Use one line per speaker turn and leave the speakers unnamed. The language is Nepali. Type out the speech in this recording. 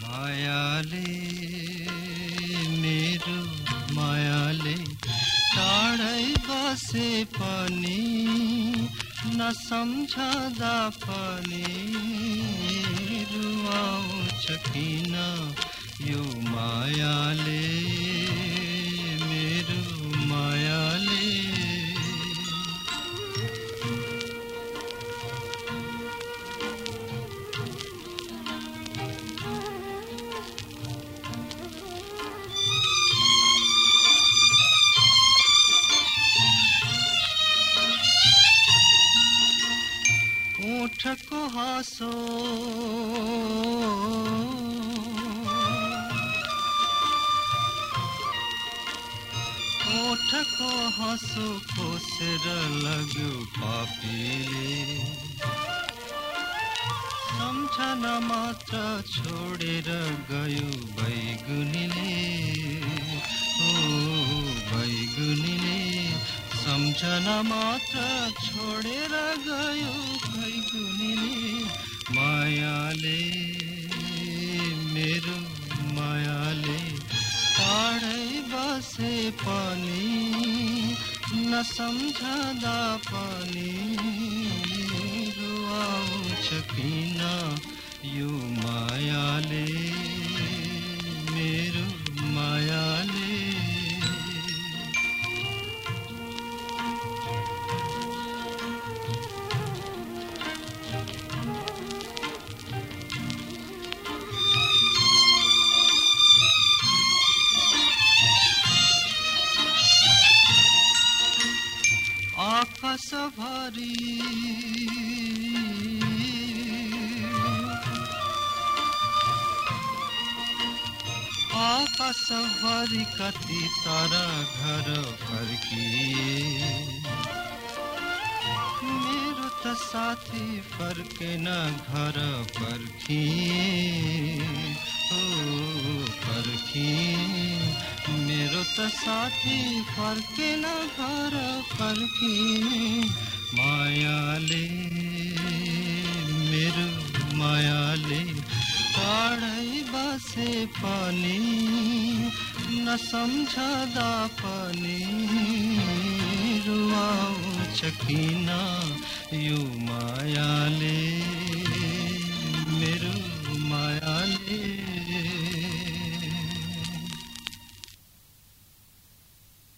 मायाले मेरो मायाले टाढै बसे पनि नसम्झदा पनि रुवाउँछ किन यो माया? ওঠকো হাসো ওঠকো হাসো খোসের লাগু পাপিলে। সম্ছানা মাত্রা ছোড়ে গয়ু বৈগুনি सम्झना मात्र छोडेर गयो बैगुनीले मायाले? मेरो मायाले टाढै बसे पनि नसम्झदा पनि रुवाउँछ किन यो मायाले? आकाशभरि आकाशभरि कति तारा घर फर्किए मेरो त घर फर्किए साथी फर्केन घर फर्किए मायाले मेरो मायाले टाढै बसे पनि नसम्झदा पनि। रुवाउँछ किन यो मायाले